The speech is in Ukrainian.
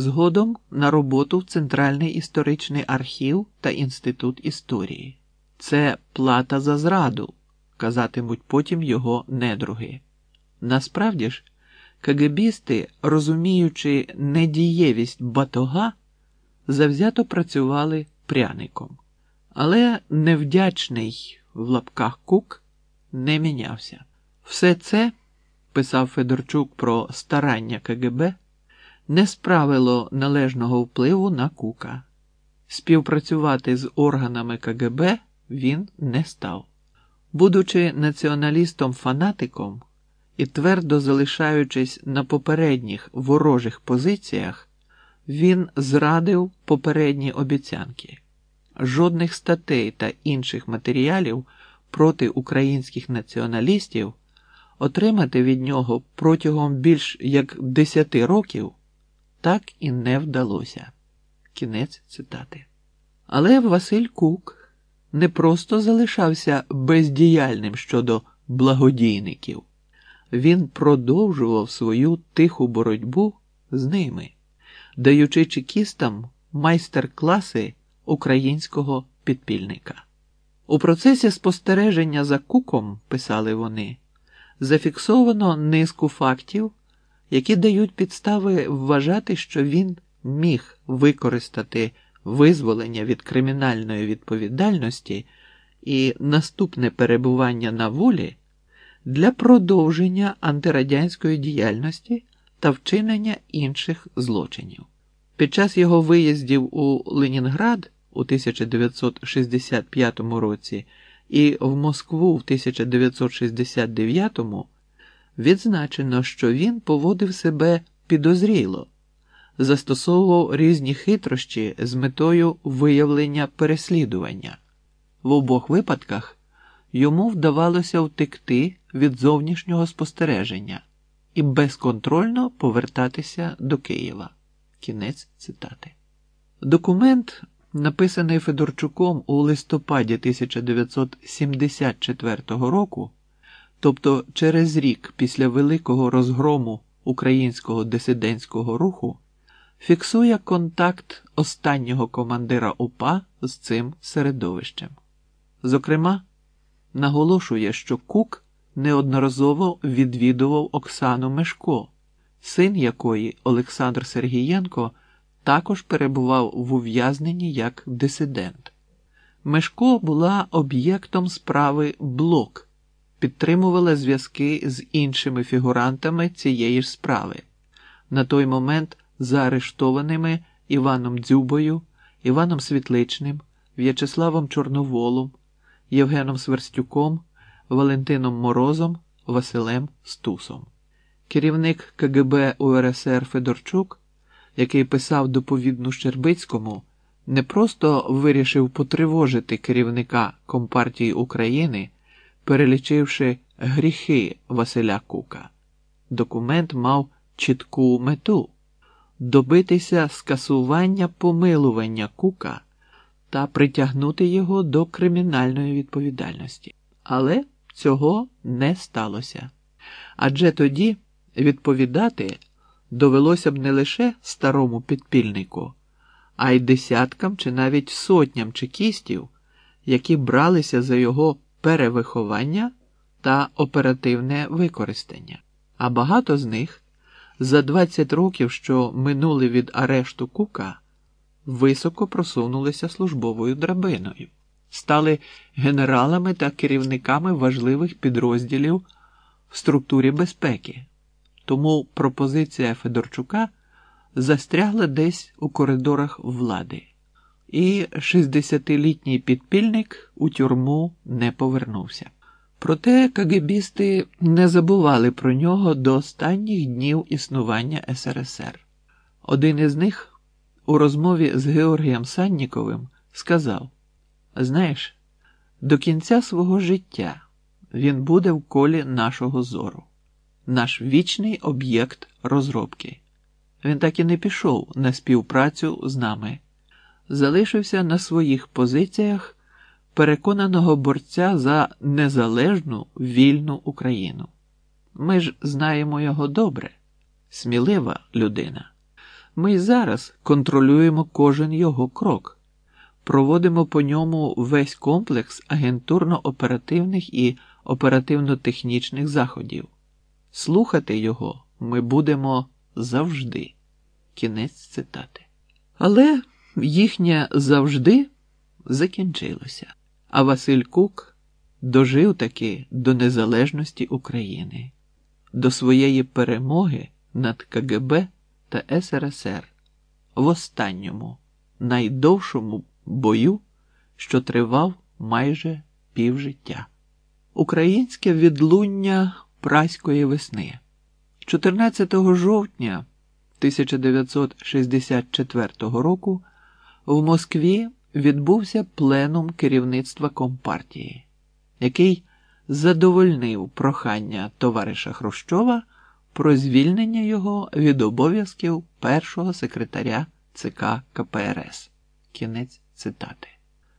згодом на роботу в Центральний історичний архів та Інститут історії. Це плата за зраду, казатимуть потім його недруги. Насправді ж, кагебісти, розуміючи недієвість батога, завзято працювали пряником. Але невдячний в лапках Кук не мінявся. Все це, писав Федорчук про старання КГБ, не справило належного впливу на Кука. Співпрацювати з органами КГБ він не став. Будучи націоналістом-фанатиком і твердо залишаючись на попередніх ворожих позиціях, він зрадив попередні обіцянки. Жодних статей та інших матеріалів проти українських націоналістів отримати від нього протягом більш як десяти років так і не вдалося. Кінець цитати. Але Василь Кук не просто залишався бездіяльним щодо благодійників, він продовжував свою тиху боротьбу з ними, даючи чекістам майстер-класи українського підпільника. У процесі спостереження за куком, писали вони, зафіксовано низку фактів, які дають підстави вважати, що він міг використати визволення від кримінальної відповідальності і наступне перебування на волі для продовження антирадянської діяльності та вчинення інших злочинів. Під час його виїздів у Ленінград у 1965 році і в Москву в 1969 відзначено, що він поводив себе підозріло, застосовував різні хитрощі з метою виявлення переслідування. В обох випадках йому вдавалося втекти від зовнішнього спостереження і безконтрольно повертатися до Києва. Кінець цитати. Документ, написаний Федорчуком у листопаді 1974 року, тобто через рік після великого розгрому українського дисидентського руху, фіксує контакт останнього командира УПА з цим середовищем. Зокрема, наголошує, що Кук неодноразово відвідував Оксану Мешко, син якої Олександр Сергієнко також перебував в ув'язненні як дисидент. Мешко була об'єктом справи Блок, підтримувала зв'язки з іншими фігурантами цієї ж справи, на той момент заарештованими Іваном Дзюбою, Іваном Світличним, В'ячеславом Чорноволом, Євгеном Сверстюком, Валентином Морозом, Василем Стусом. Керівник КГБ УРСР Федорчук, який писав доповідну Щербицькому, не просто вирішив потривожити керівника Компартії України, перелічивши гріхи Василя Кука. Документ мав чітку мету добитися скасування помилування Кука та притягнути його до кримінальної відповідальності. Але цього не сталося. Адже тоді відповідати довелося б не лише старому підпільнику, а й десяткам чи навіть сотням чекістів, які бралися за його перевиховання та оперативне використання. А багато з них за 20 років, що минули від арешту Кука, високо просунулися службовою драбиною, стали генералами та керівниками важливих підрозділів в структурі безпеки. Тому пропозиція Федорчука застрягла десь у коридорах влади, і 60-літній підпільник у тюрму не повернувся. Проте кагебісти не забували про нього до останніх днів існування СРСР. Один із них у розмові з Георгієм Санніковим сказав: Знаєш, до кінця свого життя він буде в колі нашого зору, наш вічний об'єкт розробки. Він так і не пішов на співпрацю з нами, залишився на своїх позиціях переконаного борця за незалежну вільну Україну. Ми ж знаємо його добре, смілива людина. Ми й зараз контролюємо кожен його крок, проводимо по ньому весь комплекс агентурно-оперативних і оперативно-технічних заходів. Слухати його ми будемо завжди. Кінець цитати. Але їхнє завжди закінчилося, а Василь Кук дожив таки до незалежності України, до своєї перемоги над КГБ та СРСР в останньому, найдовшому бою, що тривав майже півжиття. Українське відлуння праської весни. 14 жовтня 1964 року в Москві відбувся пленум керівництва Компартії, який задовольнив прохання товариша Хрущова про звільнення його від обов'язків першого секретаря ЦК КПРС. Кінець цитати.